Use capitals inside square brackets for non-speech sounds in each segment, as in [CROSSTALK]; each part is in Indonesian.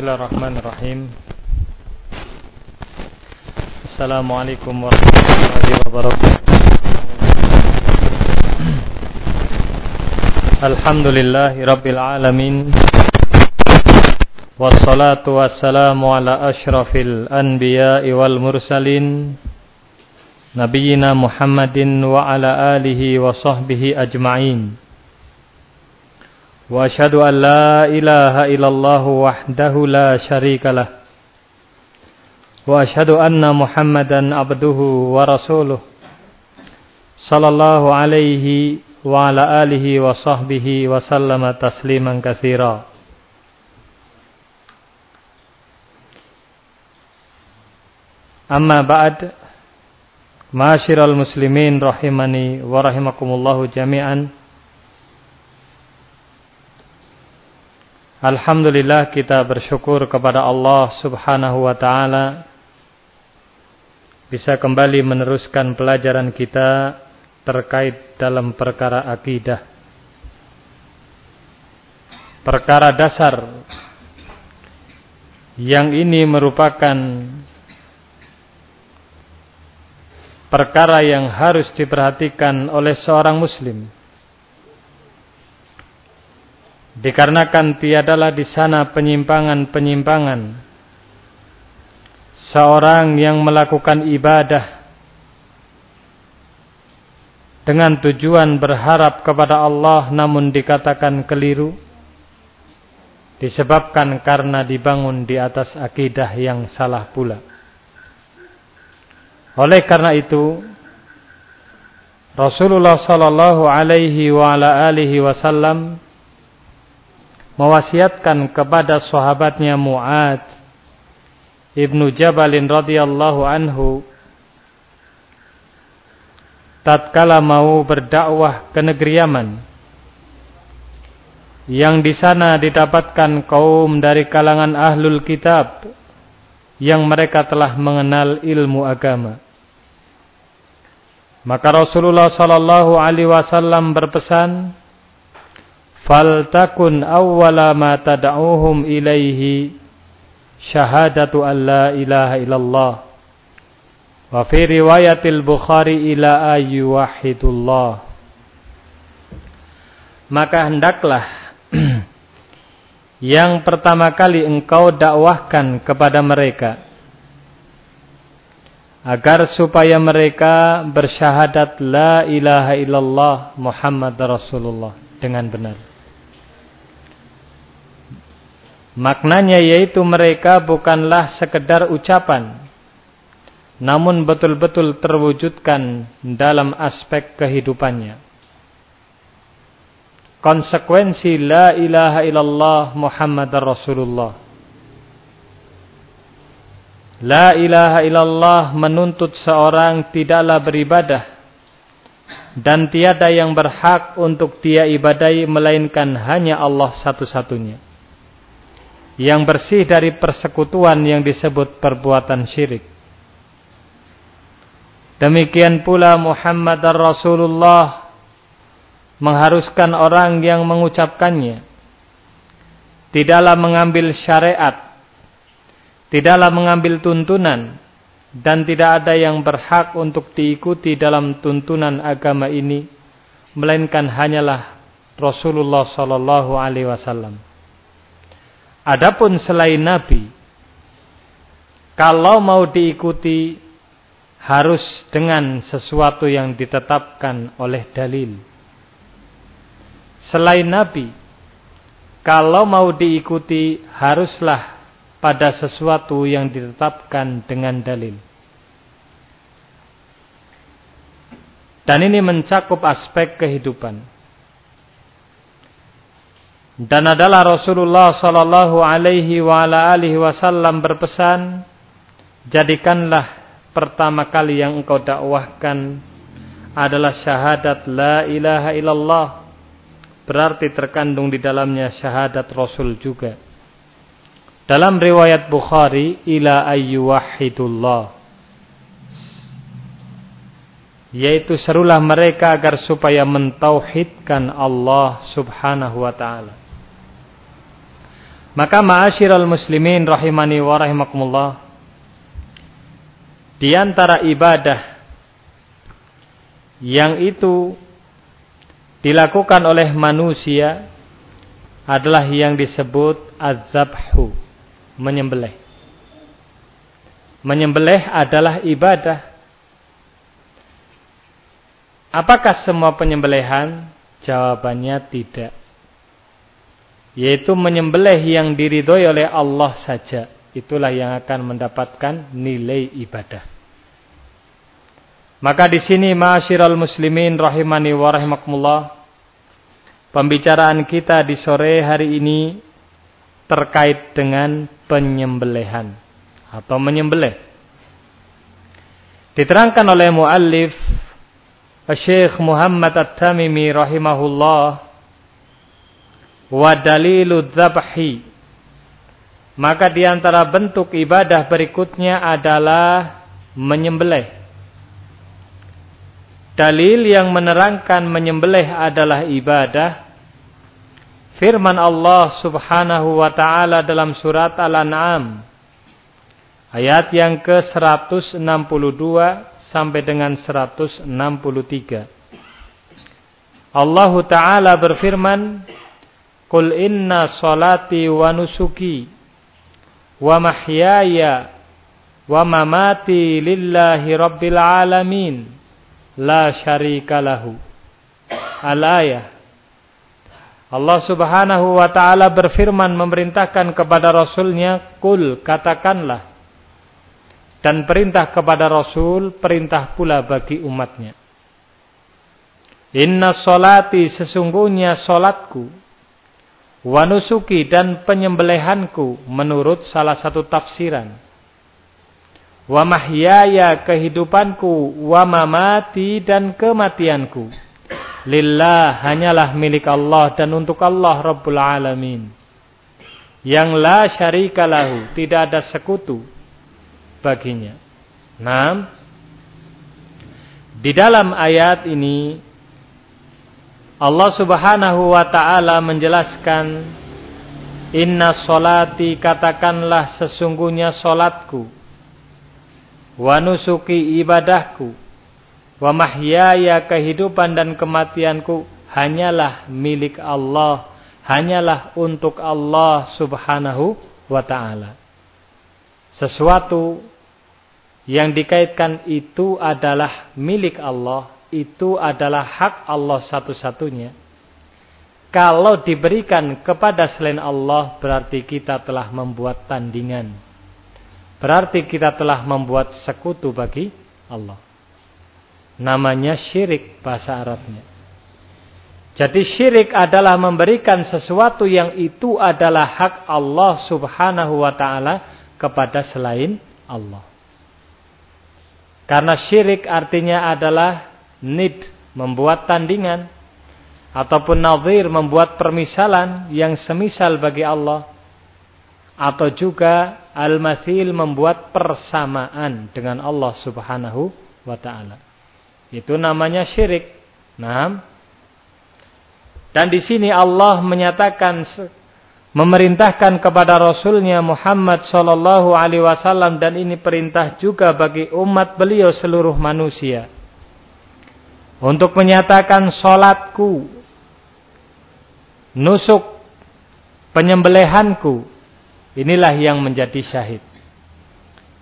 Bismillahirrahmanirrahim. Assalamualaikum warahmatullahi wabarakatuh. Alhamdulillahi rabbil alamin. Wassalatu wassalamu ala ashrafil anbiya'i wal mursalin. Nabiyyina Muhammadin wa ala alihi wa sahbihi ajma'in واشهد ان لا اله الا الله وحده لا شريك له واشهد ان محمدا عبده ورسوله صلى الله عليه وعلى اله وصحبه وسلم تسليما كثيرا اما بعد معاشر المسلمين رحمني ورحمكم الله جميعا Alhamdulillah kita bersyukur kepada Allah subhanahu wa ta'ala Bisa kembali meneruskan pelajaran kita terkait dalam perkara akidah. Perkara dasar Yang ini merupakan Perkara yang harus diperhatikan oleh seorang muslim Dikarenakan tiadalah di sana penyimpangan-penyimpangan. Seorang yang melakukan ibadah dengan tujuan berharap kepada Allah namun dikatakan keliru disebabkan karena dibangun di atas akidah yang salah pula. Oleh karena itu Rasulullah sallallahu alaihi wa wasallam mewasiatkan kepada sahabatnya Mu'ad Ibnu Jabalin radhiyallahu anhu tatkala mau berdakwah ke negeri Yaman yang di sana didapatkan kaum dari kalangan ahlul kitab yang mereka telah mengenal ilmu agama. Maka Rasulullah sallallahu alaihi wasallam berpesan faltakun awwala ma tad'uhum ilaihi syahadatu an la ilaha illallah. Wa fi riwayatil bukhari ila ayu wahidullah maka hendaklah [CLEARS THROAT] yang pertama kali engkau dakwahkan kepada mereka agar supaya mereka bersyahadat la ilaha illallah Muhammad Rasulullah dengan benar Maknanya yaitu mereka bukanlah sekedar ucapan namun betul-betul terwujudkan dalam aspek kehidupannya. Konsekuensi la ilaha illallah Muhammad Rasulullah. La ilaha illallah menuntut seorang tidaklah beribadah dan tiada yang berhak untuk dia ibadai melainkan hanya Allah satu-satunya yang bersih dari persekutuan yang disebut perbuatan syirik. Demikian pula Muhammad Rasulullah mengharuskan orang yang mengucapkannya tidaklah mengambil syariat, tidaklah mengambil tuntunan dan tidak ada yang berhak untuk diikuti dalam tuntunan agama ini melainkan hanyalah Rasulullah sallallahu alaihi wasallam. Adapun selain Nabi, kalau mau diikuti harus dengan sesuatu yang ditetapkan oleh dalil. Selain Nabi, kalau mau diikuti haruslah pada sesuatu yang ditetapkan dengan dalil. Dan ini mencakup aspek kehidupan. Dan adalah Rasulullah sallallahu alaihi wa ala alihi wasallam berpesan, jadikanlah pertama kali yang engkau dakwahkan adalah syahadat la ilaha illallah. Berarti terkandung di dalamnya syahadat Rasul juga. Dalam riwayat Bukhari ila ayyuwahidullah yaitu serulah mereka agar supaya mentauhidkan Allah Subhanahu wa taala. Maka ma'asyiral muslimin rahimani wa rahimakumullah. Di antara ibadah yang itu dilakukan oleh manusia adalah yang disebut azabhu, menyembelih. Menyembelih adalah ibadah. Apakah semua penyembelihan? Jawabannya tidak. Yaitu menyembelih yang diridhoi oleh Allah saja. Itulah yang akan mendapatkan nilai ibadah. Maka di sini ma'asyiral muslimin rahimani wa rahimakumullah. Pembicaraan kita di sore hari ini terkait dengan penyembelihan atau menyembelih. Diterangkan oleh muallif Syekh Muhammad At-Tamimi rahimahullah wa dalilu dzabhi maka di antara bentuk ibadah berikutnya adalah menyembelih Dalil yang menerangkan menyembelih adalah ibadah. Firman Allah subhanahu wa ta'ala dalam surat Al-An'am. Ayat yang ke-162 sampai dengan 163. Allah Ta'ala berfirman. Qul inna salati wa nusuki wa mahyaya wa mamati lillahi rabbil alamin la syarika lahu. Al-ayah. Allah subhanahu wa ta'ala berfirman memerintahkan kepada Rasulnya, Kul, katakanlah. Dan perintah kepada Rasul, perintah pula bagi umatnya. Inna solati sesungguhnya solatku. Wanusuki dan penyembelihanku menurut salah satu tafsiran. Wa mahyaya kehidupanku wa mamati dan kematianku. Lillah hanyalah milik Allah dan untuk Allah Rabbul Alamin. Yang la syarika lahu tidak ada sekutu baginya. Nah, di dalam ayat ini Allah Subhanahu wa taala menjelaskan inna solati katakanlah sesungguhnya solatku wa nusuki ibadahku wa mahyaya kehidupan dan kematianku hanyalah milik Allah hanyalah untuk Allah Subhanahu wa taala. Sesuatu yang dikaitkan itu adalah milik Allah itu adalah hak Allah satu-satunya kalau diberikan kepada selain Allah berarti kita telah membuat tandingan Berarti kita telah membuat sekutu bagi Allah. Namanya syirik bahasa Arabnya. Jadi syirik adalah memberikan sesuatu yang itu adalah hak Allah subhanahu wa ta'ala kepada selain Allah. Karena syirik artinya adalah nid, membuat tandingan. Ataupun nazir, membuat permisalan yang semisal bagi Allah. Atau juga Al-Mathil membuat persamaan dengan Allah subhanahu wa ta'ala. Itu namanya syirik. Nah, dan di sini Allah menyatakan memerintahkan kepada Rasulnya Muhammad Sallallahu Alaihi Wasallam dan ini perintah juga bagi umat beliau seluruh manusia untuk menyatakan solatku, nusuk, penyembelihanku Inilah yang menjadi syahid.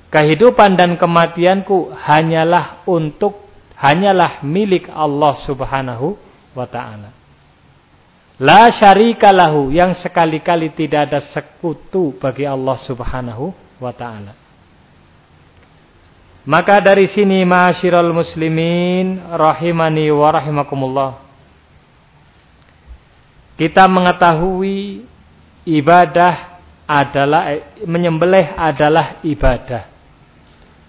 Kehidupan dan kematianku hanyalah untuk hanyalah milik Allah Subhanahu wa taala. La syarika lahu yang sekali-kali tidak ada sekutu bagi Allah Subhanahu wa taala. Maka dari sini ma'asyiral muslimin rahimani wa rahimakumullah. Kita mengetahui ibadah adalah menyembelih adalah ibadah.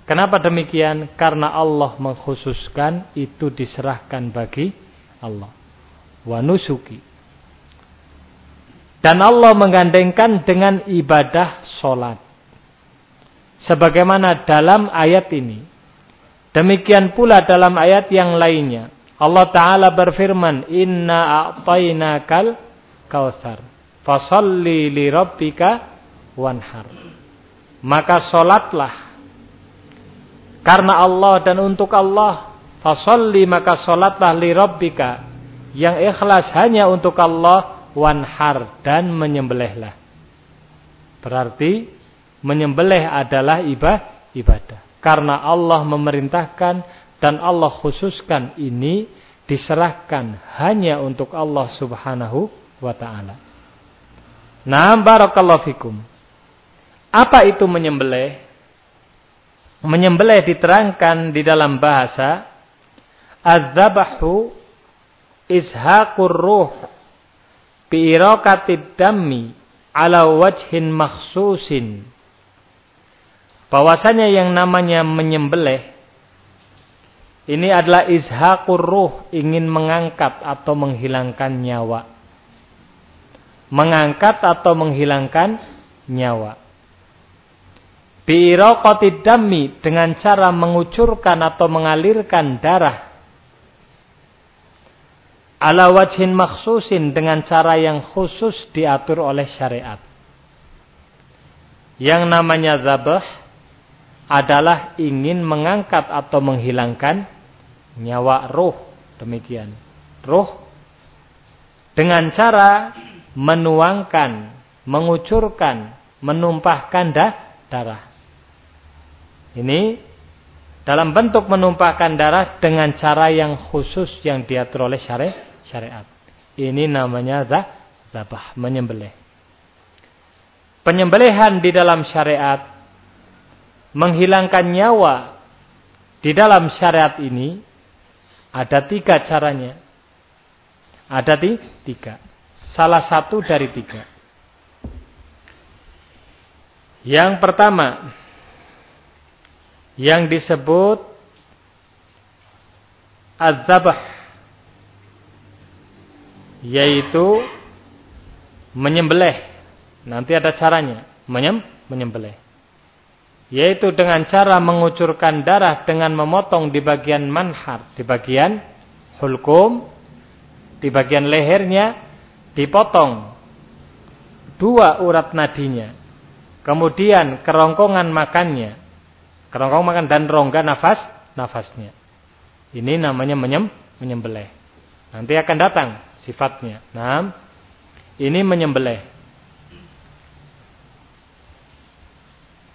Kenapa demikian? Karena Allah mengkhususkan itu diserahkan bagi Allah. Wa nusuki. Dan Allah menggandengkan dengan ibadah solat. Sebagaimana dalam ayat ini. Demikian pula dalam ayat yang lainnya. Allah Ta'ala berfirman. Inna a'tainakal kawthar. fasalli li rabbika wanhar. Maka solatlah karena Allah dan untuk Allah. Fasalli maka solatlah li rabbika yang ikhlas hanya untuk Allah wanhar dan menyembelihlah. Berarti menyembelih adalah ibadah. Karena Allah memerintahkan dan Allah khususkan ini diserahkan hanya untuk Allah Subhanahu wa taala. Nah, barakallahu fikum. Apa itu menyembelih? Menyembelih diterangkan di dalam bahasa Az-zabahu izhaqur ruh bi irakatid dammi ala wajhin makhsusin. Bahwasanya yang namanya menyembelih ini adalah izhaqur ruh, ingin mengangkat atau menghilangkan nyawa. Mengangkat atau menghilangkan nyawa. Bi'iraqati dami dengan cara mengucurkan atau mengalirkan darah. Ala wajhin maksusin dengan cara yang khusus diatur oleh syariat. Yang namanya zabah adalah ingin mengangkat atau menghilangkan nyawa ruh demikian. Ruh dengan cara menuangkan mengucurkan menumpahkan darah. Ini dalam bentuk menumpahkan darah dengan cara yang khusus yang diatur oleh syariat. Ini namanya zabah menyembelih. Penyembelihan di dalam syariat menghilangkan nyawa di dalam syariat ini ada tiga caranya. Ada tiga. Salah satu dari tiga. Yang pertama, yang disebut azabah, yaitu menyembelih. Nanti ada caranya, menyem, menyembelih. Yaitu dengan cara mengucurkan darah dengan memotong di bagian manhar, di bagian hulkum, di bagian lehernya dipotong dua urat nadinya. Kemudian kerongkongan makannya, kerongkong makan dan rongga nafas, nafasnya. Ini namanya menyem, menyembelih. Nanti akan datang sifatnya. Nah, ini menyembelih.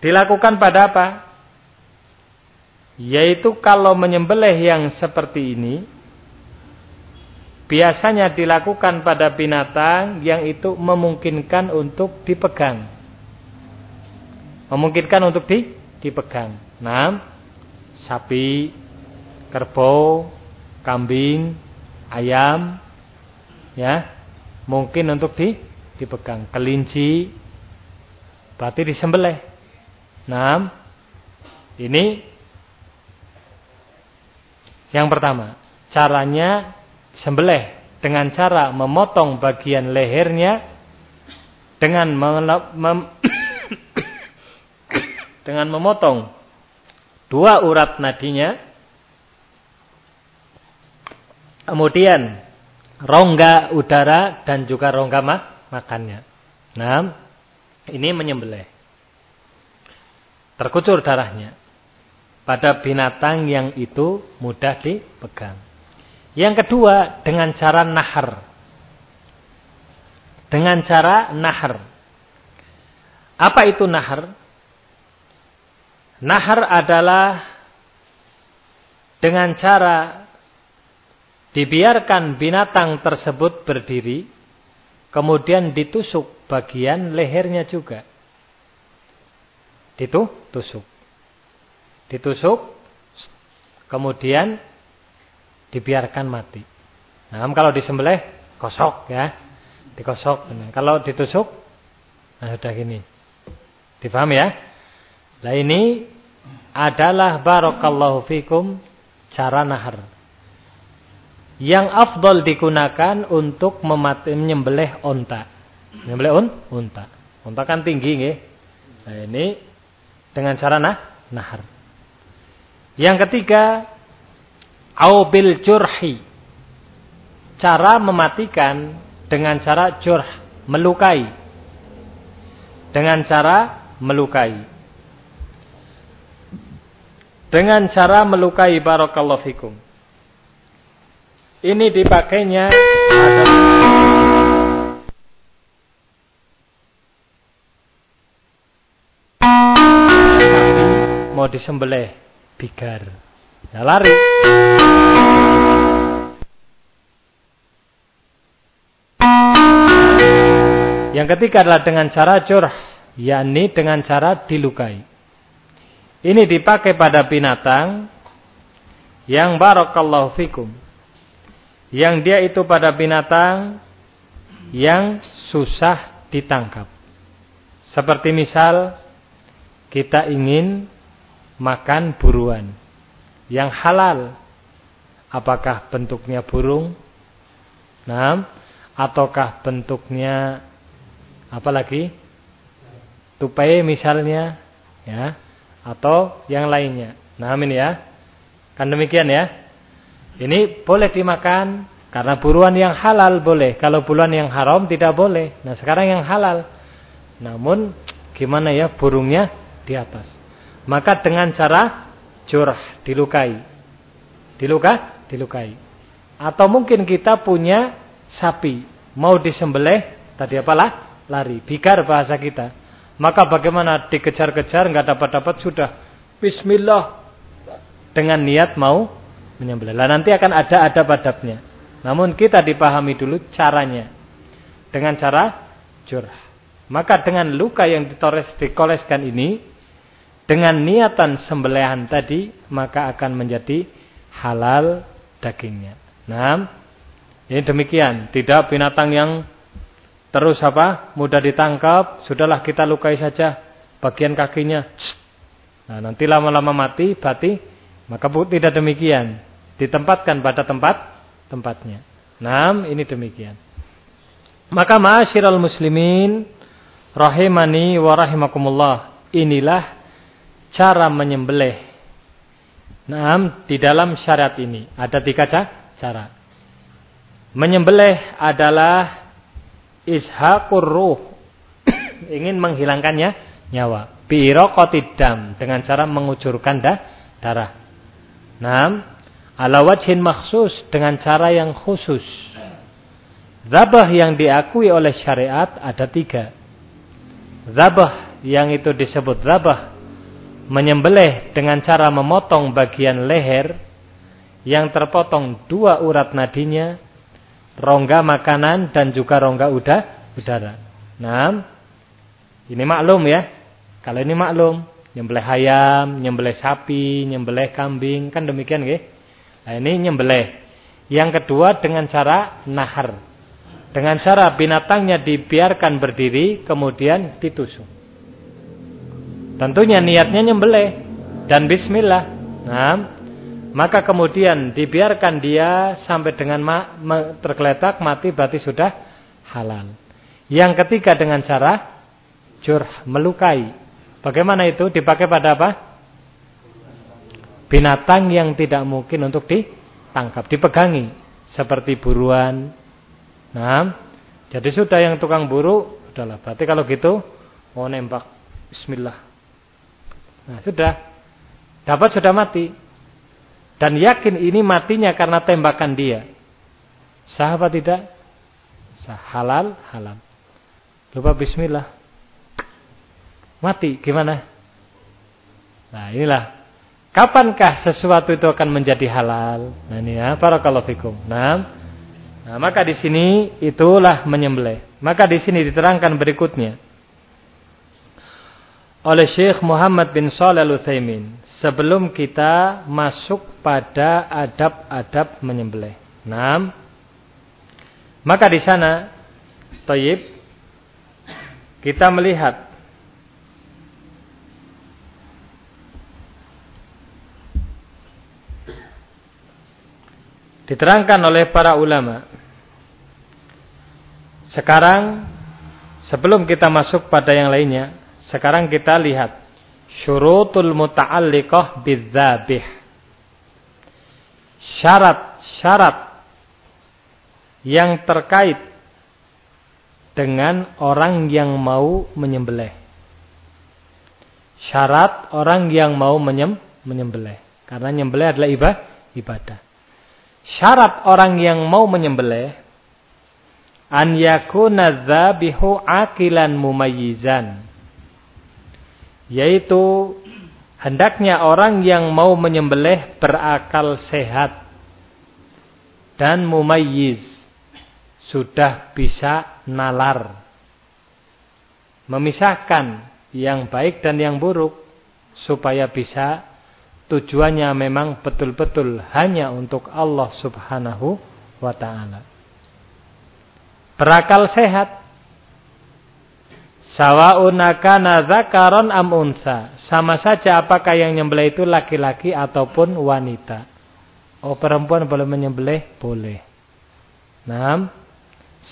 Dilakukan pada apa? Yaitu kalau menyembelih yang seperti ini biasanya dilakukan pada binatang yang itu memungkinkan untuk dipegang. Memungkinkan untuk di, dipegang. Nah, sapi, kerbau, kambing, ayam, ya, mungkin untuk di, dipegang. Kelinci, berarti disembelih. Nah, ini yang pertama. Caranya sembelih dengan cara memotong bagian lehernya dengan mem [COUGHS] dengan memotong dua urat nadinya. Kemudian rongga udara dan juga rongga makannya. Nah, ini menyembelih terkucur darahnya pada binatang yang itu mudah dipegang. Yang kedua dengan cara nahar. Dengan cara nahar. Apa itu nahar? Nahar adalah dengan cara dibiarkan binatang tersebut berdiri, kemudian ditusuk bagian lehernya juga. Ditu, tusuk. Ditusuk, kemudian dibiarkan mati. Nah, kalau disembelih kosok ya. Dikosok. Kalau ditusuk, nah sudah gini. Difaham ya? Nah ini adalah barakallahu fikum cara nahar. Yang afdol digunakan untuk memati, menyembelih onta. Menyembelih un, unta. Unta kan tinggi nggih. Nah ini dengan cara nah, nahar. Yang ketiga, aubil jurhi. Cara mematikan dengan cara jurh. melukai. Dengan cara melukai. Dengan cara melukai barakallahu fikum. Ini dipakainya ada disembelih bigar. Ya lari. Yang ketiga adalah dengan cara curah, yakni dengan cara dilukai. Ini dipakai pada binatang yang barakallahu fikum yang dia itu pada binatang yang susah ditangkap. Seperti misal kita ingin makan buruan yang halal. Apakah bentuknya burung? Nah, ataukah bentuknya apa lagi? Tupai misalnya, ya, atau yang lainnya. Nah, ini ya. Kan demikian ya. Ini boleh dimakan karena buruan yang halal boleh. Kalau buruan yang haram tidak boleh. Nah sekarang yang halal. Namun gimana ya burungnya di atas. Maka dengan cara curah dilukai. Diluka? Dilukai. Atau mungkin kita punya sapi. Mau disembelih. Tadi apalah? Lari. Bigar bahasa kita. Maka bagaimana dikejar-kejar nggak dapat-dapat sudah. Bismillah. Dengan niat mau menyembelih. Lah nanti akan ada adab-adabnya. Namun kita dipahami dulu caranya. Dengan cara curah. Maka dengan luka yang ditores, dikoleskan ini, dengan niatan sembelihan tadi, maka akan menjadi halal dagingnya. Nah, ini demikian. Tidak binatang yang terus apa mudah ditangkap, sudahlah kita lukai saja bagian kakinya. Nah, nanti lama-lama mati, bati maka tidak demikian. Ditempatkan pada tempat tempatnya. Nah, ini demikian. Maka ma'asyiral muslimin rahimani wa rahimakumullah. Inilah cara menyembelih. Nah, di dalam syariat ini ada tiga cara. Menyembelih adalah ishaqur ruh. [COUGHS] Ingin menghilangkannya nyawa. Biroqotid dam dengan cara mengucurkan darah. Nah, ala wajhin maksus dengan cara yang khusus. Zabah yang diakui oleh syariat ada tiga. Zabah yang itu disebut zabah menyembelih dengan cara memotong bagian leher yang terpotong dua urat nadinya, rongga makanan dan juga rongga udara. Nah, ini maklum ya. Kalau ini maklum, nyembelih ayam, nyembelih sapi, nyembelih kambing, kan demikian nggih. Nah, ini nyembelih. Yang kedua dengan cara nahar. Dengan cara binatangnya dibiarkan berdiri kemudian ditusuk. Tentunya niatnya nyembelih dan bismillah. Nah, maka kemudian dibiarkan dia sampai dengan ma tergeletak mati berarti sudah halal. Yang ketiga dengan cara jurh melukai Bagaimana itu? Dipakai pada apa? Binatang yang tidak mungkin untuk ditangkap, dipegangi. Seperti buruan. Nah, jadi sudah yang tukang buru, udahlah. Berarti kalau gitu, mau nembak. Bismillah. Nah, sudah. Dapat sudah mati. Dan yakin ini matinya karena tembakan dia. Sah apa tidak? Sah. Halal, halal. Lupa bismillah mati gimana? Nah, inilah kapankah sesuatu itu akan menjadi halal? Nah, ini ya, barakallahu fikum. Nah, nah maka di sini itulah menyembelih. Maka di sini diterangkan berikutnya oleh Syekh Muhammad bin Shalih Al-Utsaimin sebelum kita masuk pada adab-adab menyembelih. Nah, maka di sana Tayyib kita melihat Diterangkan oleh para ulama. Sekarang sebelum kita masuk pada yang lainnya, sekarang kita lihat syurutul muta'alliqah bidzabih. Syarat-syarat yang terkait dengan orang yang mau menyembelih. Syarat orang yang mau menyem, menyembelih. Karena menyembelih adalah ibadah. Syarat orang yang mau menyembelih an yakuna dzabihu akilan mumayyizan yaitu hendaknya orang yang mau menyembelih berakal sehat dan mumayyiz sudah bisa nalar memisahkan yang baik dan yang buruk supaya bisa tujuannya memang betul-betul hanya untuk Allah Subhanahu wa taala berakal sehat. Sawa'un akana dzakaron am unsa. Sama saja apakah yang nyembelih itu laki-laki ataupun wanita. Oh, perempuan boleh menyembelih? Boleh. Nah,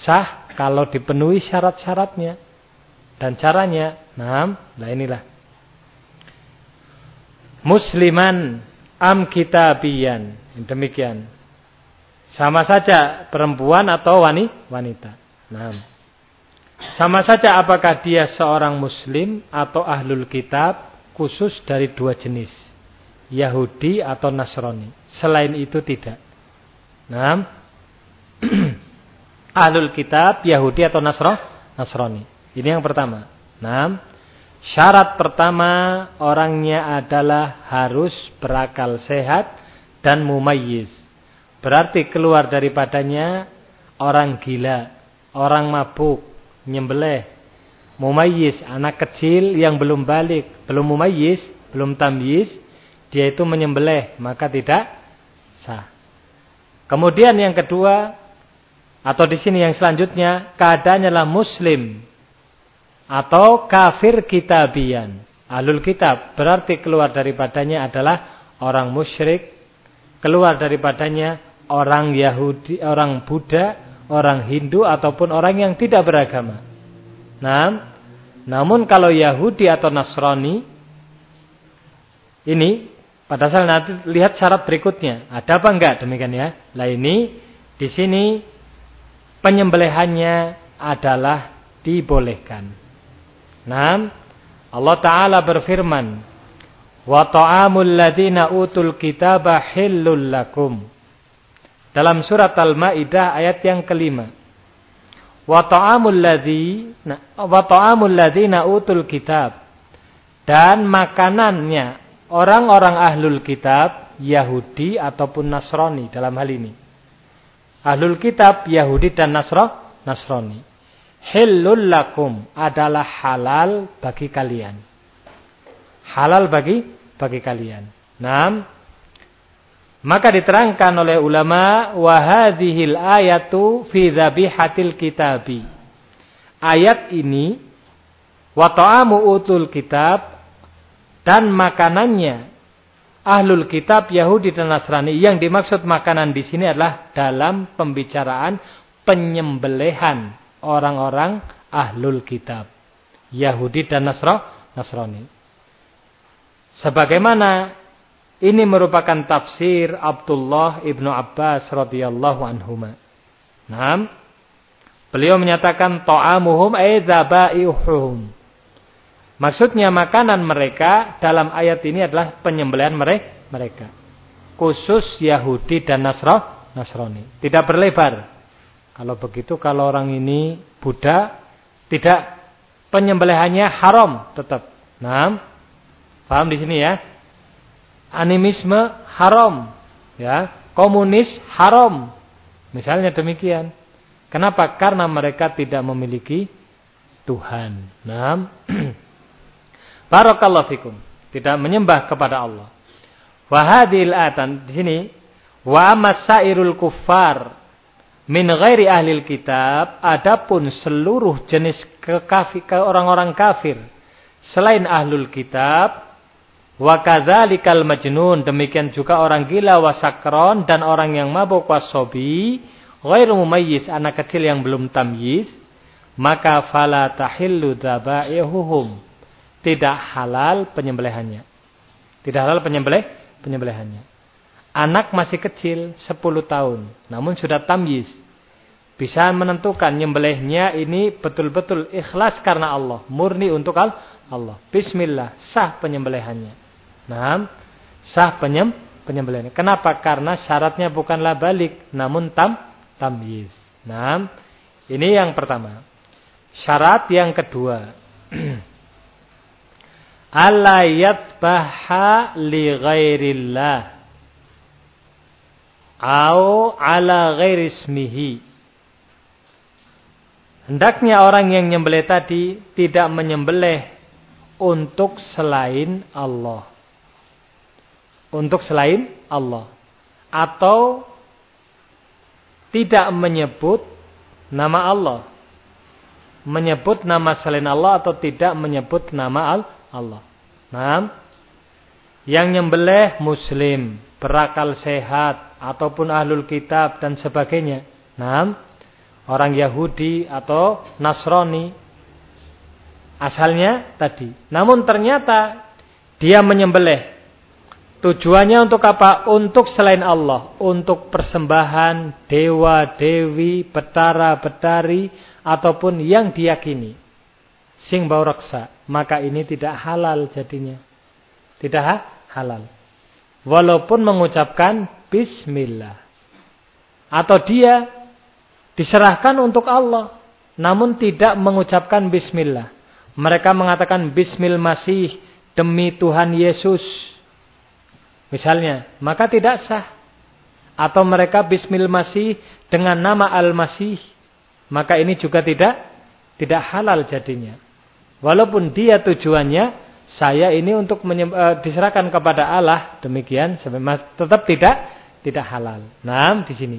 sah kalau dipenuhi syarat-syaratnya dan caranya. Nah, nah inilah. Musliman am kitabiyan. Demikian. Sama saja perempuan atau wanita. Nah, sama saja apakah dia seorang muslim atau ahlul kitab khusus dari dua jenis. Yahudi atau Nasrani. Selain itu tidak. Nah, [CLEARS THROAT] ahlul kitab Yahudi atau Nasro, Nasrani. Ini yang pertama. Nah, syarat pertama orangnya adalah harus berakal sehat dan mumayyiz Berarti keluar daripadanya orang gila, orang mabuk, nyembelih, mumayyiz, anak kecil yang belum balik, belum mumayyiz, belum tamyiz, dia itu menyembelih, maka tidak sah. Kemudian yang kedua atau di sini yang selanjutnya keadaannya adalah muslim atau kafir kitabian. Alul kitab berarti keluar daripadanya adalah orang musyrik, keluar daripadanya orang Yahudi, orang Buddha, orang Hindu ataupun orang yang tidak beragama. Nah, namun kalau Yahudi atau Nasrani ini pada saat nanti lihat syarat berikutnya, ada apa enggak demikian ya. Lah ini di sini penyembelihannya adalah dibolehkan. Nah, Allah taala berfirman, "Wa ta'amul ladzina utul kitaba hillul lakum." Dalam surat Al-Maidah ayat yang kelima. Wa ta'amul ladzina wa utul kitab. Dan makanannya orang-orang ahlul kitab Yahudi ataupun Nasrani dalam hal ini. Ahlul kitab Yahudi dan Nasro, Nasrani. Hillul lakum adalah halal bagi kalian. Halal bagi bagi kalian. Nah, maka diterangkan oleh ulama wahadhil ayatu fi dzabihatil kitabi. Ayat ini wa ta'amu utul kitab dan makanannya ahlul kitab Yahudi dan Nasrani yang dimaksud makanan di sini adalah dalam pembicaraan penyembelihan orang-orang ahlul kitab Yahudi dan Nasrani. Sebagaimana ini merupakan tafsir Abdullah ibnu Abbas radhiyallahu anhuma. Nah, beliau menyatakan ta'amuhum ay. Maksudnya makanan mereka dalam ayat ini adalah penyembelihan mereka. Khusus Yahudi dan Nasrani. Tidak berlebar. Kalau begitu kalau orang ini Buddha tidak penyembelihannya haram tetap. Nah, paham di sini ya? Animisme haram, ya, komunis haram. Misalnya demikian. Kenapa? Karena mereka tidak memiliki Tuhan. Nah, [CLEARS THROAT] Barakallahu fikum. Tidak menyembah kepada Allah. Wahadil atan di sini wa masairul kuffar min ghairi ahli kitab adapun seluruh jenis kekafir orang-orang kafir selain ahlul kitab Wa kadzalikal majnun, demikian juga orang gila wasakron dan orang yang mabuk wasobi, ghairu mumayyiz, anak kecil yang belum tamyiz, maka fala tahillu dzabaihuhum. Tidak halal penyembelihannya. Tidak halal penyembelih penyembelihannya. Anak masih kecil 10 tahun, namun sudah tamyiz. Bisa menentukan nyembelihnya ini betul-betul ikhlas karena Allah, murni untuk Allah. Bismillah, sah penyembelihannya. Nah, sah penyem penyembelihannya. Kenapa? Karena syaratnya bukanlah balik, namun tam tamyiz. Nah, ini yang pertama. Syarat yang kedua. [CLEARS THROAT] Alla yatbaha li ghairillah. Au ala ghairismihi. Hendaknya orang yang nyembelih tadi tidak menyembelih untuk selain Allah. Untuk selain Allah. Atau tidak menyebut nama Allah. Menyebut nama selain Allah atau tidak menyebut nama Allah. Nah, yang nyembelih muslim, berakal sehat, ataupun ahlul kitab dan sebagainya. Nah, orang Yahudi atau Nasrani asalnya tadi. Namun ternyata dia menyembelih. Tujuannya untuk apa? Untuk selain Allah, untuk persembahan dewa, dewi, betara, betari ataupun yang diyakini. Sing bau raksa, maka ini tidak halal jadinya. Tidak halal. Walaupun mengucapkan bismillah. Atau dia diserahkan untuk Allah namun tidak mengucapkan bismillah. Mereka mengatakan bismil masih demi Tuhan Yesus. Misalnya, maka tidak sah. Atau mereka bismil masih dengan nama Al-Masih, maka ini juga tidak tidak halal jadinya. Walaupun dia tujuannya saya ini untuk uh, diserahkan kepada Allah, demikian tetap tidak tidak halal. Nah, di sini.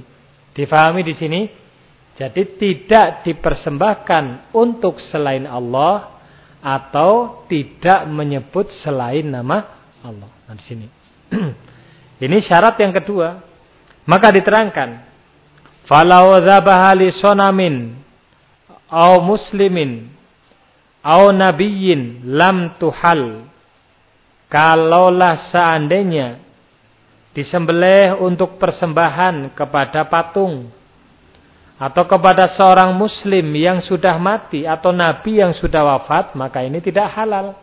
Difahami di sini jadi tidak dipersembahkan untuk selain Allah atau tidak menyebut selain nama Allah. Nah di sini. [CLEARS THROAT] Ini syarat yang kedua. Maka diterangkan, "Falau dzabaha li sonamin au muslimin au nabiyyin lam tuhal." Kalaulah seandainya disembelih untuk persembahan kepada patung atau kepada seorang muslim yang sudah mati atau nabi yang sudah wafat, maka ini tidak halal.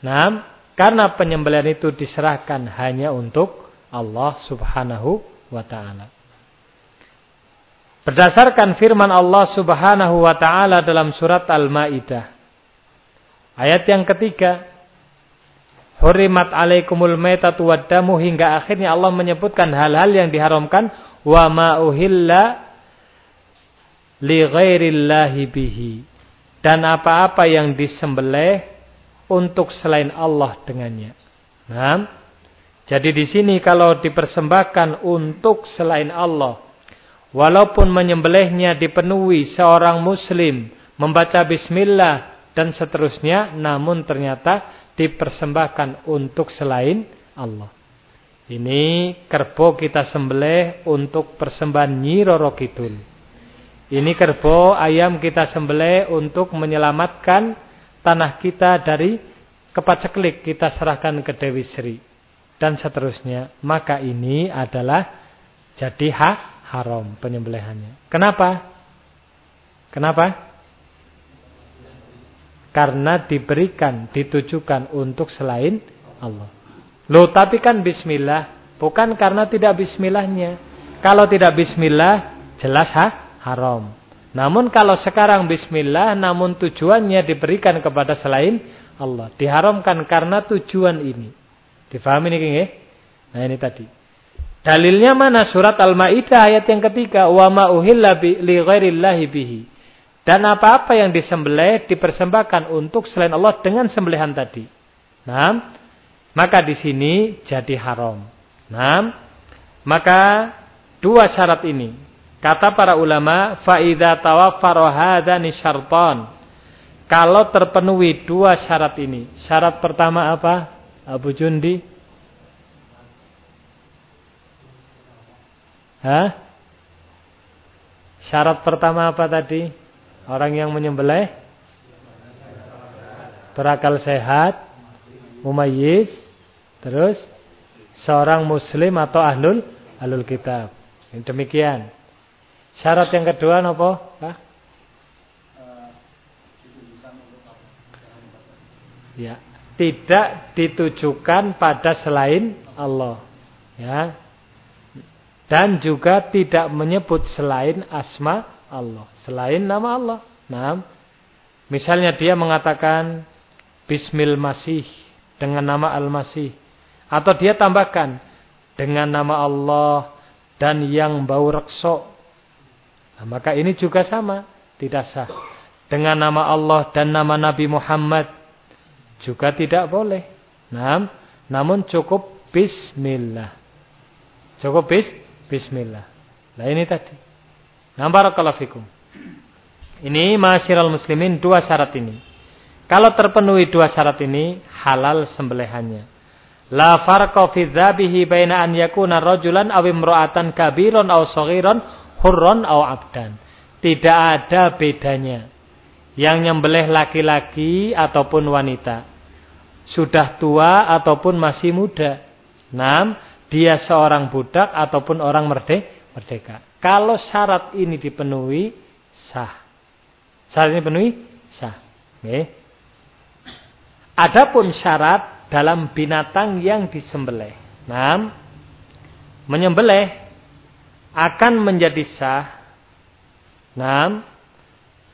Nah, karena penyembelihan itu diserahkan hanya untuk Allah Subhanahu wa taala. Berdasarkan firman Allah Subhanahu wa taala dalam surat Al-Maidah ayat yang ketiga Hurimat alaikumul maitatu waddamu hingga akhirnya Allah menyebutkan hal-hal yang diharamkan wa ma uhilla li ghairillahi bihi dan apa-apa yang disembelih untuk selain Allah dengannya. Nah, jadi di sini kalau dipersembahkan untuk selain Allah, walaupun menyembelihnya dipenuhi seorang muslim membaca bismillah dan seterusnya, namun ternyata dipersembahkan untuk selain Allah. Ini kerbau kita sembelih untuk persembahan Nyi Roro Kidul. Ini kerbau ayam kita sembelih untuk menyelamatkan tanah kita dari kepaceklik kita serahkan ke Dewi Sri dan seterusnya. Maka ini adalah jadi hak haram penyembelihannya. Kenapa? Kenapa? Karena diberikan, ditujukan untuk selain Allah. Loh tapi kan bismillah. Bukan karena tidak bismillahnya. Kalau tidak bismillah jelas ha? haram. Namun kalau sekarang bismillah namun tujuannya diberikan kepada selain Allah. Diharamkan karena tujuan ini. Difahami ini ya? Nah ini tadi. Dalilnya mana? Surat Al-Maidah ayat yang ketiga, "Wa ma li bihi." Dan apa-apa yang disembelih dipersembahkan untuk selain Allah dengan sembelihan tadi. Nah, maka di sini jadi haram. Nah, maka dua syarat ini. Kata para ulama, faida tawaffara hadzani syartan. Kalau terpenuhi dua syarat ini. Syarat pertama apa? Abu Jundi? Hah? Syarat pertama apa tadi? Orang yang menyembelih berakal sehat, mumayyiz, Terus seorang muslim atau ahlul ahlul kitab. Demikian. Syarat yang kedua apa? Hah? Ya, tidak ditujukan pada selain Allah. Ya. Dan juga tidak menyebut selain asma Allah, selain nama Allah. Nah, misalnya dia mengatakan Bismil Masih dengan nama Al-Masih atau dia tambahkan dengan nama Allah dan yang bau rekso. Nah, maka ini juga sama, tidak sah. Dengan nama Allah dan nama Nabi Muhammad juga tidak boleh. Nah, namun cukup bismillah. Cukup bis bismillah. Nah ini tadi. Nah barakallahu fikum. Ini masyiral muslimin dua syarat ini. Kalau terpenuhi dua syarat ini halal sembelihannya. La farqa fi dzabihi baina an yakuna rajulan aw imra'atan kabiran aw saghiran hurran aw abdan. Tidak ada bedanya. Yang nyembelih laki-laki ataupun wanita sudah tua ataupun masih muda. Enam, dia seorang budak ataupun orang merdeka. Kalau syarat ini dipenuhi, sah. Syarat ini dipenuhi, sah. Okay. Adapun syarat dalam binatang yang disembelih. Enam, menyembelih akan menjadi sah. Enam,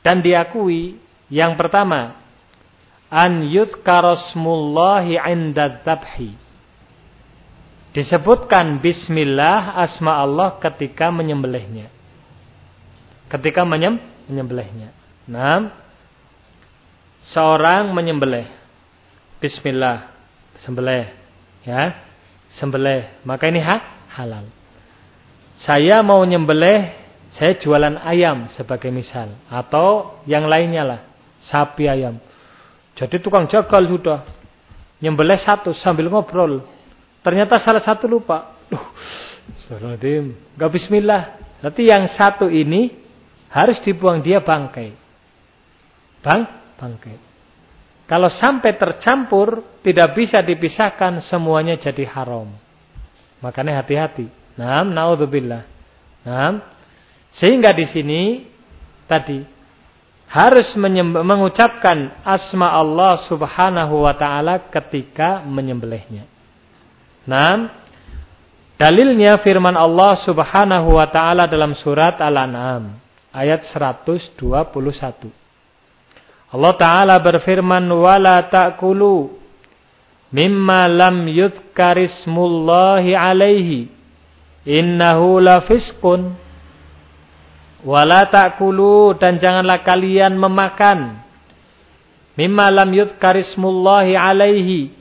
dan diakui yang pertama an yudhkarasmullahi inda dzabhi. Disebutkan bismillah asma Allah ketika menyembelihnya. Ketika menyem, menyembelihnya. Nah, seorang menyembelih bismillah, sembelih ya, sembelih. Maka ini ha, halal. Saya mau nyembelih, saya jualan ayam sebagai misal atau yang lainnya lah, sapi ayam. Jadi tukang jagal sudah. Nyembelih satu sambil ngobrol. Ternyata salah satu lupa. Duh, Astagfirullahaladzim. Gak bismillah. Berarti yang satu ini harus dibuang dia bangkai. Bang, bangkai. Kalau sampai tercampur, tidak bisa dipisahkan, semuanya jadi haram. Makanya hati-hati. Naam, naudzubillah. Naam. Sehingga di sini tadi harus mengucapkan asma Allah Subhanahu wa taala ketika menyembelihnya. Nah, dalilnya firman Allah Subhanahu wa taala dalam surat Al-An'am ayat 121. Allah taala berfirman wala ta'kulu mimma lam yudhkarismullahi alaihi innahu lafisqun Wala ta'kulu dan janganlah kalian memakan mimma lam yudhkarismullahi alaihi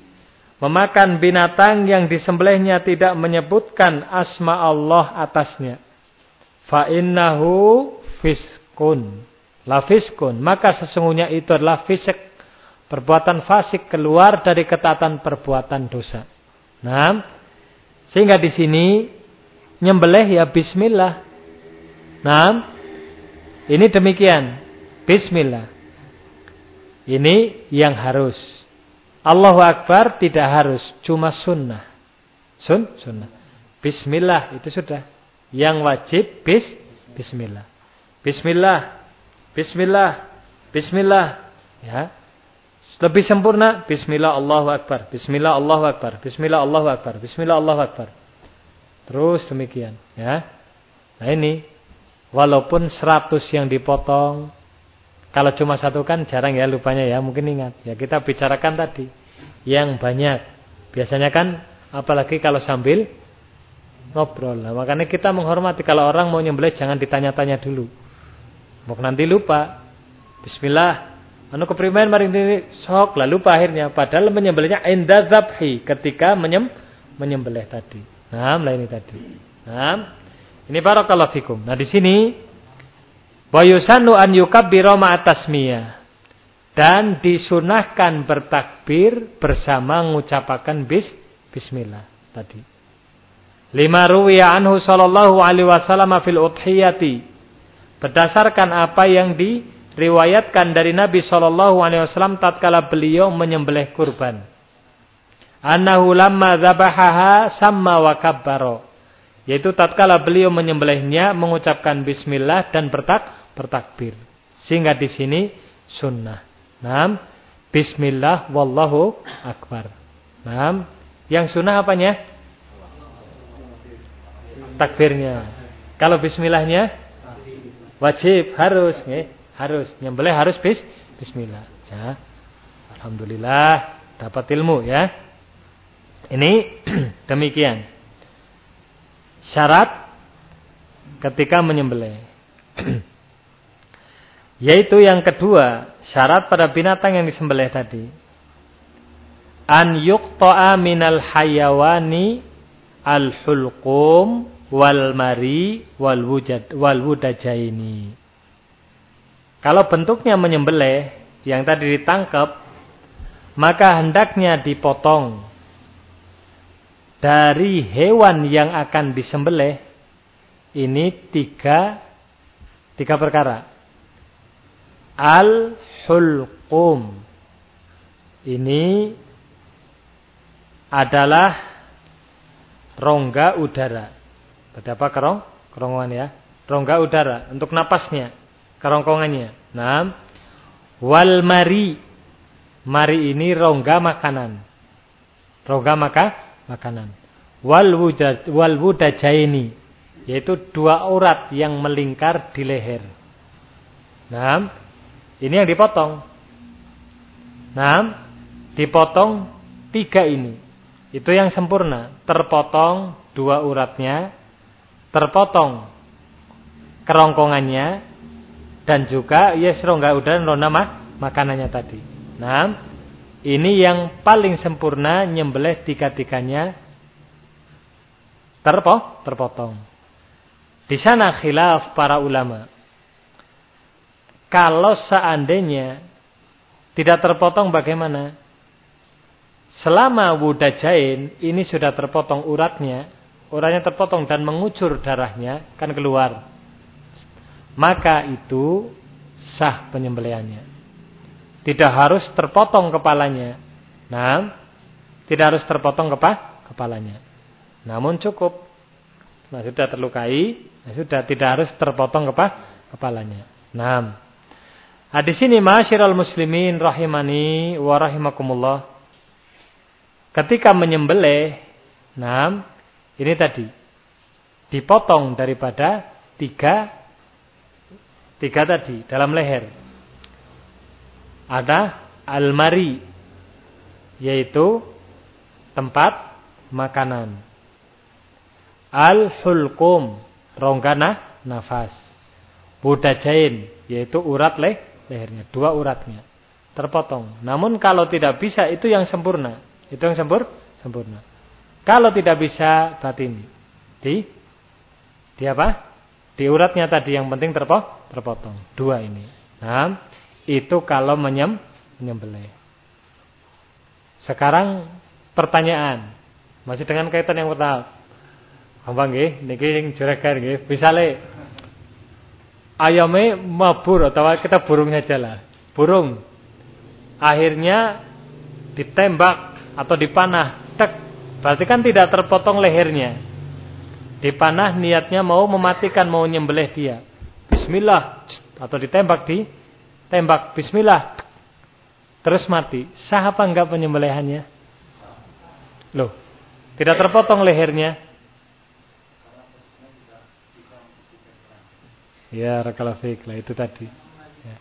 memakan binatang yang disembelihnya tidak menyebutkan asma Allah atasnya. Fa innahu fiskun. La fiskun. Maka sesungguhnya itu adalah fisik. Perbuatan fasik keluar dari ketatan perbuatan dosa. Nah, sehingga di sini nyembelih ya bismillah. Nah, ini demikian. Bismillah. Ini yang harus. Allahu Akbar tidak harus, cuma sunnah. Sun, sunnah. Bismillah itu sudah. Yang wajib bis, Bismillah. Bismillah. Bismillah. Bismillah. Ya. Lebih sempurna Bismillah Allahu Akbar Bismillah Allahu Akbar Bismillah Allahu Akbar Bismillah Allahu Akbar Terus demikian ya. Nah ini Walaupun 100 yang dipotong, kalau cuma satu kan jarang ya lupanya ya, mungkin ingat. Ya kita bicarakan tadi yang banyak. Biasanya kan apalagi kalau sambil ngobrol. Nah, makanya kita menghormati kalau orang mau nyembelih jangan ditanya-tanya dulu. Mau nanti lupa. Bismillah. Anu keprimen mari ini sok lah lupa akhirnya. Padahal menyembelihnya inda zabhi ketika menyem menyembelih tadi. Nah, ini tadi. Nah, ini barakallahu fikum. Nah, di sini wa yusannu an yukabbira ma'atasmiyah dan disunahkan bertakbir bersama mengucapkan bis bismillah tadi. Lima ruwiya anhu sallallahu alaihi wasallam fil udhiyati. Berdasarkan apa yang diriwayatkan dari Nabi sallallahu alaihi wasallam tatkala beliau menyembelih kurban. Annahu lamma dzabahaha samma wa kabbara Yaitu tatkala beliau menyembelihnya mengucapkan bismillah dan bertak bertakbir. Sehingga di sini sunnah. Nah, bismillah wallahu akbar. Nah, yang sunnah apanya? Takbirnya. Kalau bismillahnya wajib harus, nih, harus nyembelih harus bis bismillah. Ya. Alhamdulillah dapat ilmu ya. Ini [CLEARS THROAT] demikian syarat ketika menyembelih. [CLEARS THROAT] Yaitu yang kedua, syarat pada binatang yang disembelih tadi. An yuqta'a minal hayawani al-hulqum wal mari wal wujad wal wudajaini. Kalau bentuknya menyembelih yang tadi ditangkap, maka hendaknya dipotong dari hewan yang akan disembelih ini tiga tiga perkara. Al hulqum ini adalah rongga udara. Berarti apa kerong? Kerongkongan ya. Rongga udara untuk napasnya, kerongkongannya. Nah, wal mari. Mari ini rongga makanan. Rongga maka makanan. Wal wujad wal wudajaini yaitu dua urat yang melingkar di leher. Nah, ini yang dipotong. Nah, dipotong tiga ini. Itu yang sempurna. Terpotong dua uratnya, terpotong kerongkongannya, dan juga yes rongga udara rona makanannya tadi. Nah, ini yang paling sempurna nyembelih tiga-tiganya terpo, terpotong. Di sana khilaf para ulama. Kalau seandainya tidak terpotong bagaimana? Selama wudajain ini sudah terpotong uratnya, uratnya terpotong dan mengucur darahnya kan keluar. Maka itu sah penyembelihannya. Tidak harus terpotong kepalanya. Nah, tidak harus terpotong kepa kepalanya. Namun cukup. Nah, sudah terlukai, nah, sudah tidak harus terpotong kepa kepalanya. Nah, di sini masyiral muslimin rahimani wa rahimakumullah. Ketika menyembelih, nah, ini tadi dipotong daripada tiga tiga tadi dalam leher ada almari yaitu tempat makanan. Al-hulqum rongga nafas. Budajain yaitu urat leh, lehernya, dua uratnya terpotong. Namun kalau tidak bisa itu yang sempurna. Itu yang sempur, sempurna. Kalau tidak bisa batin di di apa? Di uratnya tadi yang penting terpo, terpotong. Dua ini. Nah, itu kalau menyem, menyembelih. Sekarang pertanyaan masih dengan kaitan yang pertama. Gampang nggih, niki sing juragan nggih. Misale ayame mabur atau kita burung saja lah. Burung akhirnya ditembak atau dipanah, tek. Berarti kan tidak terpotong lehernya. Dipanah niatnya mau mematikan, mau nyembelih dia. Bismillah. Atau ditembak di tembak. Bismillah. Terus mati. Sah apa enggak penyembelihannya? Loh tidak terpotong lehernya. Ya rekalafik lah itu tadi. Ya.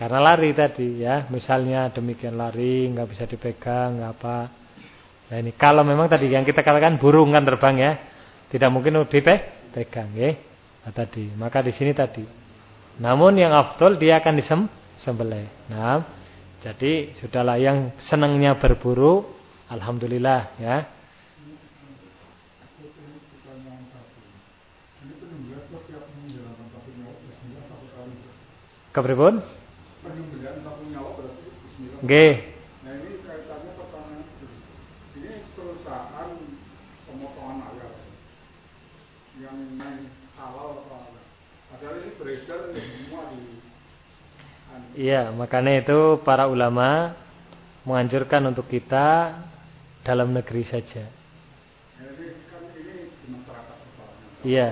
karena lari tadi ya. Misalnya demikian lari nggak bisa dipegang nggak apa nah ini kalau memang tadi yang kita katakan burung kan terbang ya tidak mungkin dipegang ya nah, tadi maka di sini tadi namun yang afdol dia akan disembelih. Nah, jadi sudahlah yang senangnya berburu, alhamdulillah ya. Kepripun? Nggih. Nah ini kaitannya pertanyaan ini perusahaan pemotongan ayam yang halal padahal ini beredar Iya, makanya itu para ulama menganjurkan untuk kita dalam negeri saja. Iya.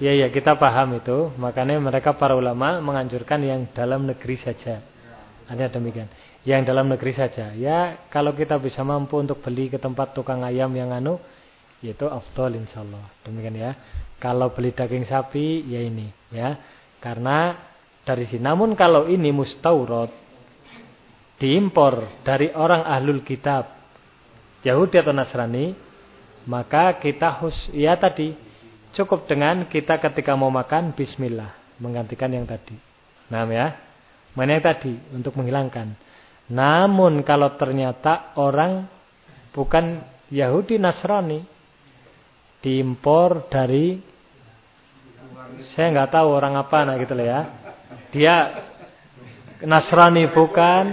Iya, iya, kita paham itu. Makanya mereka para ulama menganjurkan yang dalam negeri saja. Ada demikian. Yang dalam negeri saja. Ya, kalau kita bisa mampu untuk beli ke tempat tukang ayam yang anu, yaitu afdol insyaallah. Demikian ya. Kalau beli daging sapi, ya ini, ya. Karena dari sini. Namun kalau ini mustaurat diimpor dari orang ahlul kitab, Yahudi atau Nasrani, maka kita hus ya tadi cukup dengan kita ketika mau makan bismillah menggantikan yang tadi. Nah ya. Mana yang tadi untuk menghilangkan. Namun kalau ternyata orang bukan Yahudi Nasrani diimpor dari saya nggak tahu orang apa nah gitu loh ya. Dia Nasrani bukan.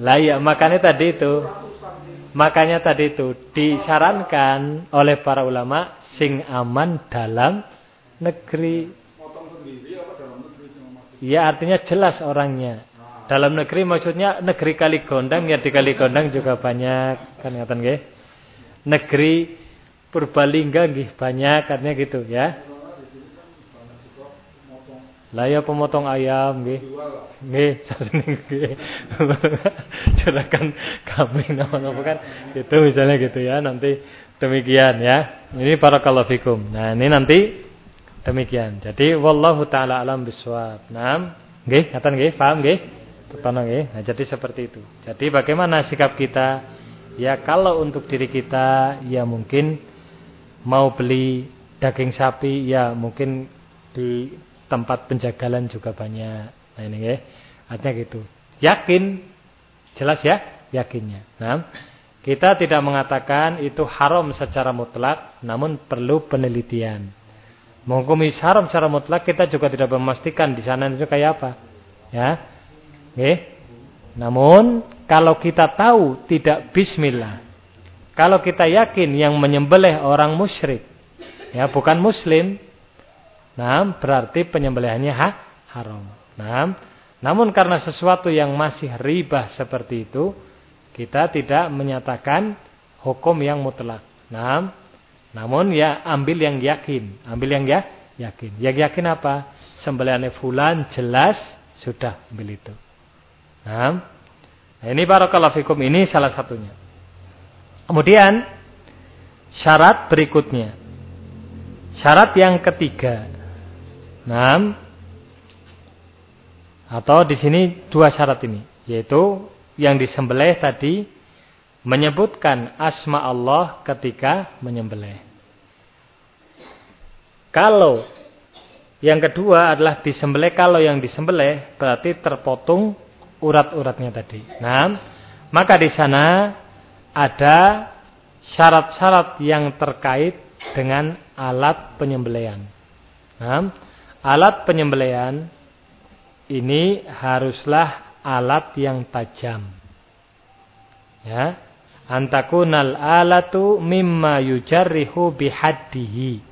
Lah ya makanya tadi itu Makanya tadi itu disarankan oleh para ulama sing aman dalam negeri. Ya artinya jelas orangnya. Dalam negeri maksudnya negeri kali gondang ya di kali gondang juga banyak kan ngaten nggih. Negeri Purbalingga nggih banyak katanya gitu ya. Lah ya pemotong ayam nggih. Nggih, [LAUGHS] sajane nggih. Juragan kambing nama-nama kan gitu misalnya gitu ya. Nanti demikian ya. Ini para fikum. Nah, ini nanti demikian. Jadi wallahu taala alam bisawab. Naam. Nggih, ngaten nggih, paham nggih? Tetono nggih. Nah, jadi seperti itu. Jadi bagaimana sikap kita? Ya kalau untuk diri kita ya mungkin mau beli daging sapi ya mungkin di tempat penjagalan juga banyak. Nah ini ya, artinya gitu. Yakin, jelas ya, yakinnya. Nah, kita tidak mengatakan itu haram secara mutlak, namun perlu penelitian. Menghukumi haram secara mutlak kita juga tidak memastikan di sana itu kayak apa. Ya. Oke. Namun kalau kita tahu tidak bismillah. Kalau kita yakin yang menyembelih orang musyrik, ya bukan muslim, Nah, berarti penyembelihannya ha? haram. Nah, namun karena sesuatu yang masih ribah seperti itu, kita tidak menyatakan hukum yang mutlak. Nah, namun ya ambil yang yakin, ambil yang ya yakin. Yang yakin apa? Sembelihannya fulan jelas sudah ambil itu. Nah, nah ini barakallahu fikum ini salah satunya. Kemudian syarat berikutnya. Syarat yang ketiga Nah, atau di sini dua syarat ini, yaitu yang disembelih tadi menyebutkan asma Allah ketika menyembelih. Kalau yang kedua adalah disembelih kalau yang disembelih berarti terpotong urat-uratnya tadi. Nah, maka di sana ada syarat-syarat yang terkait dengan alat penyembelihan. Nah, alat penyembelian ini haruslah alat yang tajam. Ya. Antakunal alatu mimma yujarrihu bihaddihi.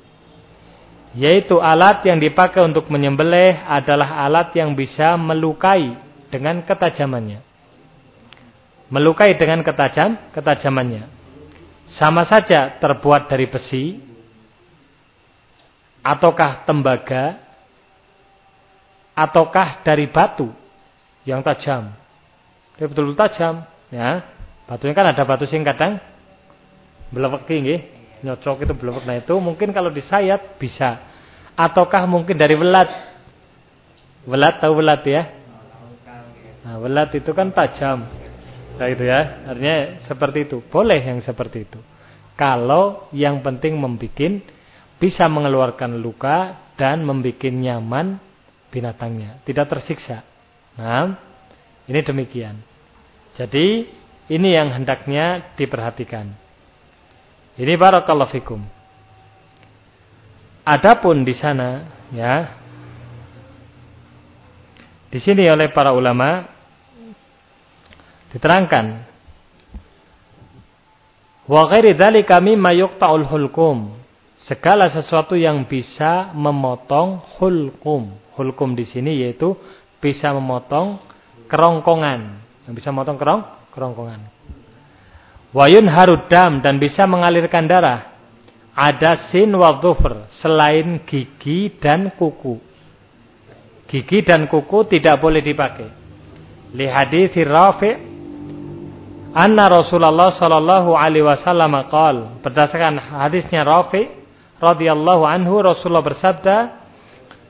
Yaitu alat yang dipakai untuk menyembelih adalah alat yang bisa melukai dengan ketajamannya. Melukai dengan ketajam, ketajamannya. Sama saja terbuat dari besi ataukah tembaga ataukah dari batu yang tajam. Dia betul-betul tajam, ya. Batunya kan ada batu sing kadang belewek nggih, nyocok itu belewek. Nah, itu mungkin kalau disayat bisa. Ataukah mungkin dari welat. Welat tahu welat ya? Nah, welat itu kan tajam. Nah, itu ya. Artinya seperti itu. Boleh yang seperti itu. Kalau yang penting membuat bisa mengeluarkan luka dan membuat nyaman binatangnya, tidak tersiksa. Nah, ini demikian. Jadi, ini yang hendaknya diperhatikan. Ini barakallahu fikum. Adapun di sana, ya. Di sini oleh para ulama diterangkan wa ghairi dzalika mimma yuqta'ul hulqum segala sesuatu yang bisa memotong hulqum hulkum di sini yaitu bisa memotong kerongkongan. Yang bisa memotong kerong kerongkongan. Wayun harudam dan bisa mengalirkan darah. adasin wa dhufr selain gigi dan kuku. Gigi dan kuku tidak boleh dipakai. Li hadis Rafi' anna Rasulullah sallallahu alaihi wasallam qaal berdasarkan hadisnya Rafi' radhiyallahu anhu Rasulullah bersabda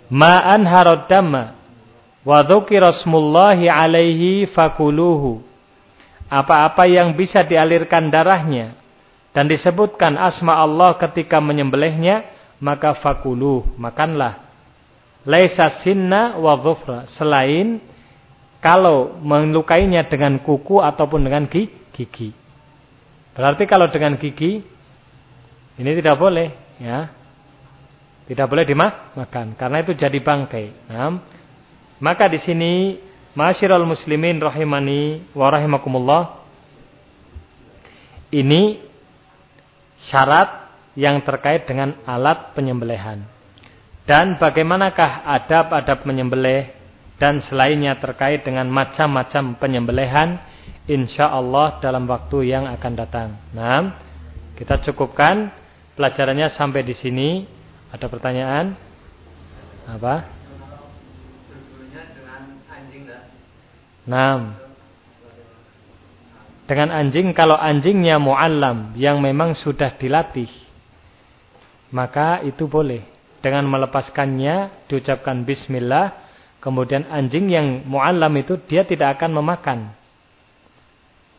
ma anharad damma wa dzukira smullahi alaihi fakuluhu apa-apa yang bisa dialirkan darahnya dan disebutkan asma Allah ketika menyembelihnya, maka fakuluh, makanlah. Laisa sinna wa dhufra, selain kalau melukainya dengan kuku ataupun dengan gigi. Berarti kalau dengan gigi ini tidak boleh, ya. Tidak boleh dimakan karena itu jadi bangkai. Nah, maka di sini Masyiral muslimin rahimani wa rahimakumullah ini syarat yang terkait dengan alat penyembelihan. Dan bagaimanakah adab-adab menyembelih dan selainnya terkait dengan macam-macam penyembelihan insya Allah dalam waktu yang akan datang. Nah, kita cukupkan pelajarannya sampai di sini. Ada pertanyaan? Apa? Nah, dengan anjing kalau anjingnya muallam yang memang sudah dilatih maka itu boleh. Dengan melepaskannya diucapkan bismillah kemudian anjing yang muallam itu dia tidak akan memakan.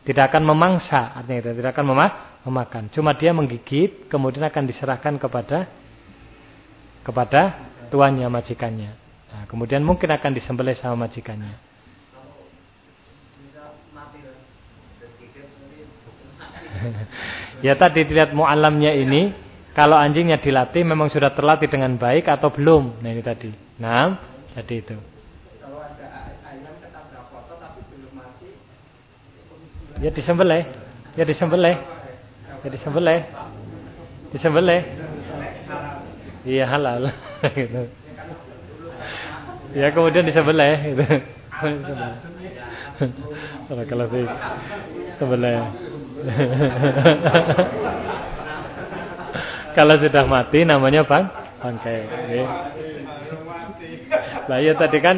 Tidak akan memangsa artinya itu tidak akan memakan. Cuma dia menggigit kemudian akan diserahkan kepada kepada tuannya majikannya nah, kemudian mungkin akan disembelih sama majikannya [LAUGHS] ya tadi dilihat mu'alamnya ini kalau anjingnya dilatih memang sudah terlatih dengan baik atau belum. Nah ini tadi. Nah, jadi itu. Ya disembelih. Ya disembelih. Ya disembelih. Disembelih. Iya halal [LAUGHS] gitu. Ya kemudian disembelih gitu. Kalau Sebelah. [LAUGHS] Kalau sudah mati namanya bang bangkai. Lah ya tadi kan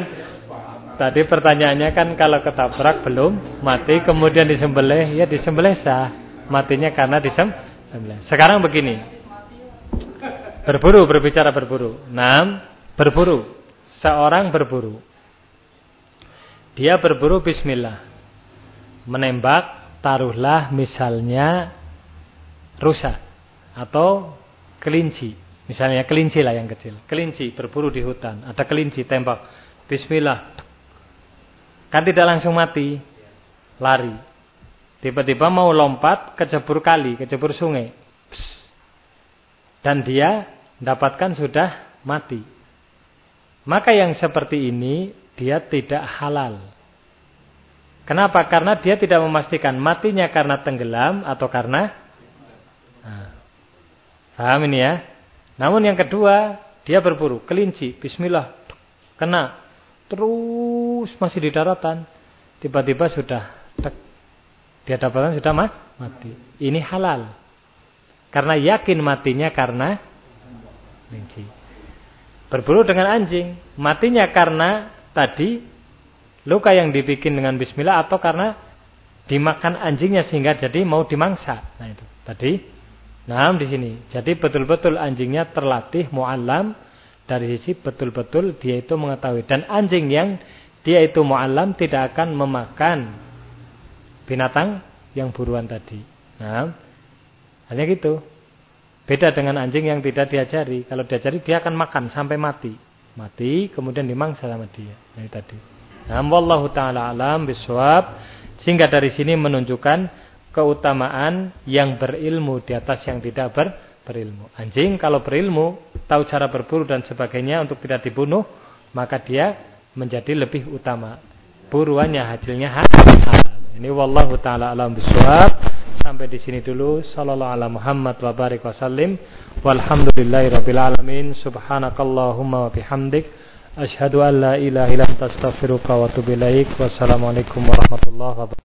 tadi pertanyaannya kan kalau ketabrak belum mati kemudian disembelih ya disembelih sah. Matinya karena disembelih. Sekarang begini. Berburu berbicara berburu. Enam berburu. Seorang berburu. Dia berburu bismillah. Menembak taruhlah misalnya rusa atau kelinci. Misalnya kelinci lah yang kecil. Kelinci berburu di hutan. Ada kelinci tembak. Bismillah. Kan tidak langsung mati. Lari. Tiba-tiba mau lompat kecebur kali, kecebur sungai. Dan dia dapatkan sudah mati. Maka yang seperti ini dia tidak halal. Kenapa? Karena dia tidak memastikan matinya karena tenggelam atau karena nah, Paham ini ya? Namun yang kedua, dia berburu kelinci, bismillah, kena. Terus masih di daratan. Tiba-tiba sudah tek, dia dapatan sudah mati. Ini halal. Karena yakin matinya karena kelinci. Berburu dengan anjing, matinya karena tadi luka yang dibikin dengan bismillah atau karena dimakan anjingnya sehingga jadi mau dimangsa. Nah itu tadi. Nah di sini. Jadi betul-betul anjingnya terlatih muallam dari sisi betul-betul dia itu mengetahui dan anjing yang dia itu muallam tidak akan memakan binatang yang buruan tadi. Nah, hanya gitu. Beda dengan anjing yang tidak diajari. Kalau diajari dia akan makan sampai mati. Mati kemudian dimangsa sama dia. Nah, tadi. Nah, wallahu taala alam biswab sehingga dari sini menunjukkan keutamaan yang berilmu di atas yang tidak ber, berilmu. Anjing kalau berilmu, tahu cara berburu dan sebagainya untuk tidak dibunuh, maka dia menjadi lebih utama. Buruannya hasilnya halal. Ini wallahu taala alam biswab. Sampai di sini dulu. Sallallahu ala Muhammad wa barik wasallim. Walhamdulillahirabbil alamin. Subhanakallahumma wa bihamdik Asyhadu an la ilaha illa anta astaghfiruka wa atubu ilaik. Wassalamualaikum warahmatullahi wabarakatuh.